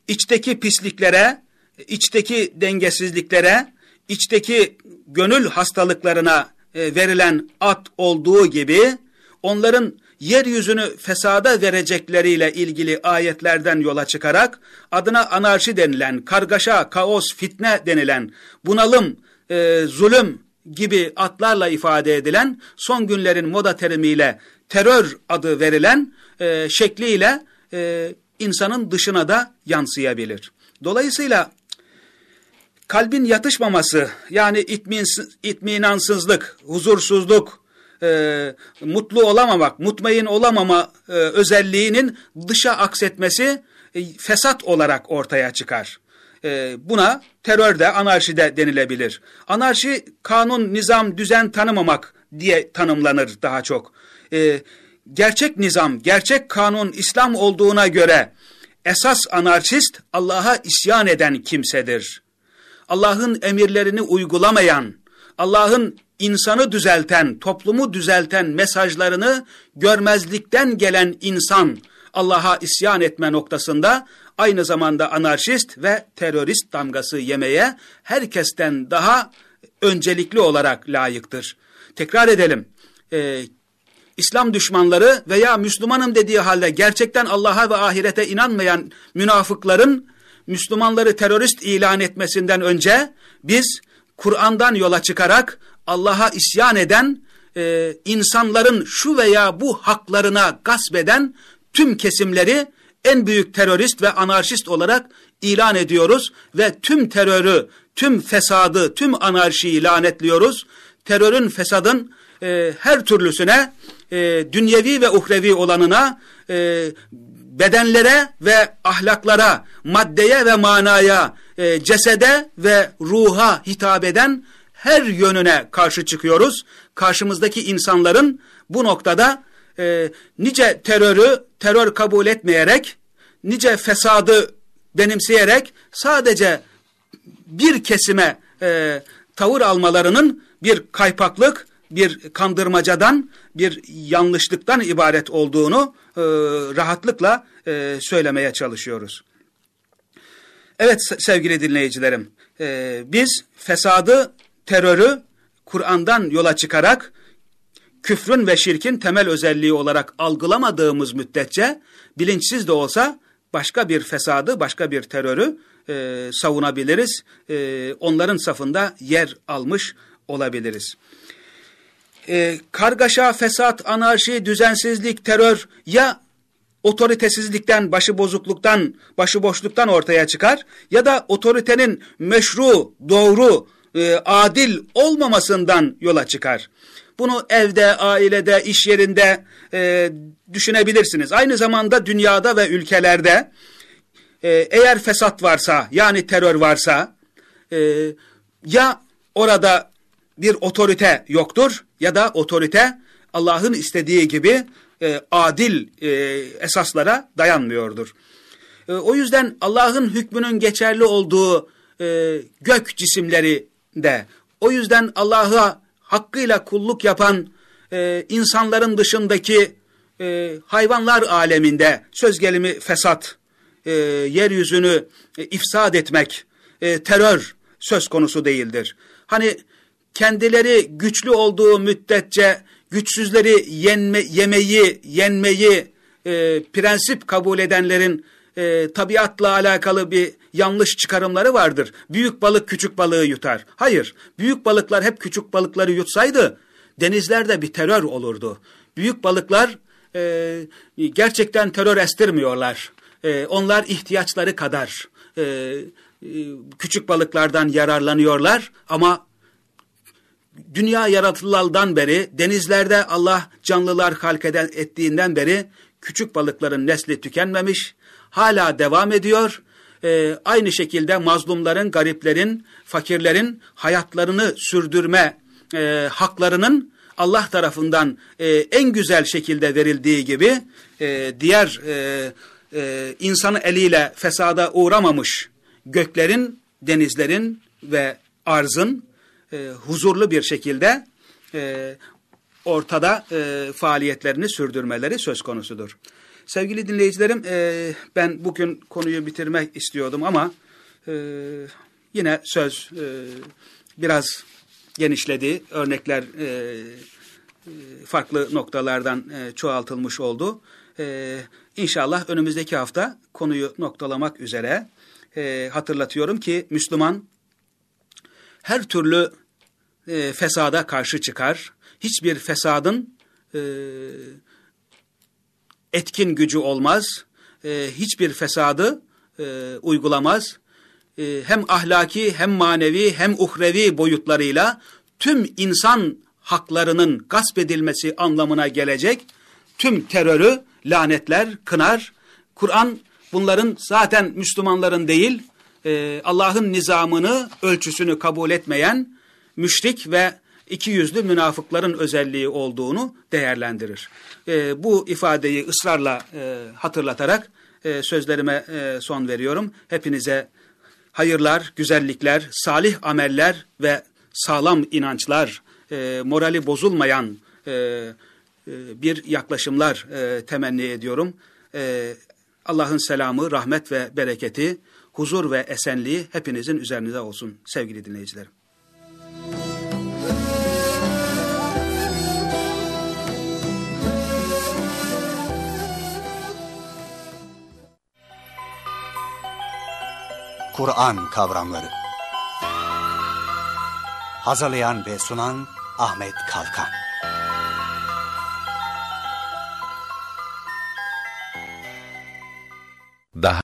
içteki pisliklere, içteki dengesizliklere, içteki gönül hastalıklarına e, verilen at olduğu gibi onların yeryüzünü fesada verecekleriyle ilgili ayetlerden yola çıkarak adına anarşi denilen, kargaşa, kaos, fitne denilen, bunalım, e, zulüm gibi atlarla ifade edilen son günlerin moda terimiyle terör adı verilen e, şekliyle e, insanın dışına da yansıyabilir. Dolayısıyla kalbin yatışmaması yani itminansızlık, huzursuzluk, e, mutlu olamamak, mutmain olamama e, özelliğinin dışa aksetmesi e, fesat olarak ortaya çıkar. E, buna terör de anarşi de denilebilir. Anarşi kanun, nizam, düzen tanımamak diye tanımlanır daha çok. E, gerçek nizam, gerçek kanun İslam olduğuna göre esas anarşist Allah'a isyan eden kimsedir. Allah'ın emirlerini uygulamayan, Allah'ın insanı düzelten, toplumu düzelten mesajlarını görmezlikten gelen insan Allah'a isyan etme noktasında aynı zamanda anarşist ve terörist damgası yemeye herkesten daha öncelikli olarak layıktır. Tekrar edelim. Ee, İslam düşmanları veya Müslümanım dediği halde gerçekten Allah'a ve ahirete inanmayan münafıkların Müslümanları terörist ilan etmesinden önce biz Kur'an'dan yola çıkarak Allah'a isyan eden e, insanların şu veya bu haklarına gasp eden tüm kesimleri en büyük terörist ve anarşist olarak ilan ediyoruz ve tüm terörü, tüm fesadı, tüm anarşiyi lanetliyoruz. Terörün, fesadın e, her türlüsüne, e, dünyevi ve uhrevi olanına, e, bedenlere ve ahlaklara, maddeye ve manaya, e, cesede ve ruha hitap eden her yönüne karşı çıkıyoruz. Karşımızdaki insanların bu noktada e, nice terörü terör kabul etmeyerek, nice fesadı benimseyerek sadece bir kesime e, tavır almalarının bir kaypaklık, bir kandırmacadan, bir yanlışlıktan ibaret olduğunu e, rahatlıkla e, söylemeye çalışıyoruz. Evet sevgili dinleyicilerim, e, biz fesadı, terörü Kur'an'dan yola çıkarak küfrün ve şirkin temel özelliği olarak algılamadığımız müddetçe bilinçsiz de olsa başka bir fesadı, başka bir terörü e, savunabiliriz. E, onların safında yer almış olabiliriz. E, kargaşa, fesat, anarşi, düzensizlik, terör ya otoritesizlikten, başıbozukluktan, başıboşluktan ortaya çıkar ya da otoritenin meşru, doğru, e, adil olmamasından yola çıkar. Bunu evde, ailede, iş yerinde e, düşünebilirsiniz. Aynı zamanda dünyada ve ülkelerde e, eğer fesat varsa yani terör varsa e, ya orada bir otorite yoktur ya da otorite Allah'ın istediği gibi e, adil e, esaslara dayanmıyordur. E, o yüzden Allah'ın hükmünün geçerli olduğu e, gök cisimleri de o yüzden Allah'a hakkıyla kulluk yapan e, insanların dışındaki e, hayvanlar aleminde söz gelimi fesat, e, yeryüzünü e, ifsad etmek, e, terör söz konusu değildir. Hani kendileri güçlü olduğu müddetçe güçsüzleri yenme, yemeyi, yenmeyi e, prensip kabul edenlerin e, tabiatla alakalı bir yanlış çıkarımları vardır. Büyük balık küçük balığı yutar. Hayır, büyük balıklar hep küçük balıkları yutsaydı denizlerde bir terör olurdu. Büyük balıklar e, gerçekten terör estirmiyorlar. E, onlar ihtiyaçları kadar e, e, küçük balıklardan yararlanıyorlar ama dünya yaratılaldan beri denizlerde Allah canlılar halk ettiğinden beri küçük balıkların nesli tükenmemiş, hala devam ediyor. Ee, aynı şekilde mazlumların, gariplerin, fakirlerin hayatlarını sürdürme e, haklarının Allah tarafından e, en güzel şekilde verildiği gibi e, diğer e, e, insanı eliyle fesada uğramamış göklerin, denizlerin ve arzın e, huzurlu bir şekilde e, ortada e, faaliyetlerini sürdürmeleri söz konusudur. Sevgili dinleyicilerim e, ben bugün konuyu bitirmek istiyordum ama e, yine söz e, biraz genişledi. Örnekler e, e farklı noktalardan e, çoğaltılmış oldu. E, inşallah önümüzdeki hafta konuyu noktalamak üzere e, hatırlatıyorum ki Müslüman her türlü e, fesada karşı çıkar. Hiçbir fesadın e, etkin gücü olmaz. E, hiçbir fesadı e, uygulamaz. E, hem ahlaki hem manevi hem uhrevi boyutlarıyla tüm insan haklarının gasp edilmesi anlamına gelecek tüm terörü lanetler, kınar. Kur'an bunların zaten Müslümanların değil, e, Allah'ın nizamını, ölçüsünü kabul etmeyen müşrik ve iki yüzlü münafıkların özelliği olduğunu değerlendirir. E, bu ifadeyi ısrarla e, hatırlatarak e, sözlerime e, son veriyorum. Hepinize hayırlar, güzellikler, salih ameller ve sağlam inançlar, e, morali bozulmayan e, e, bir yaklaşımlar e, temenni ediyorum. E, Allah'ın selamı, rahmet ve bereketi, huzur ve esenliği hepinizin üzerinize olsun sevgili dinleyicilerim. Kur'an kavramları. Hazırlayan ve sunan Ahmet Kalkan. Daha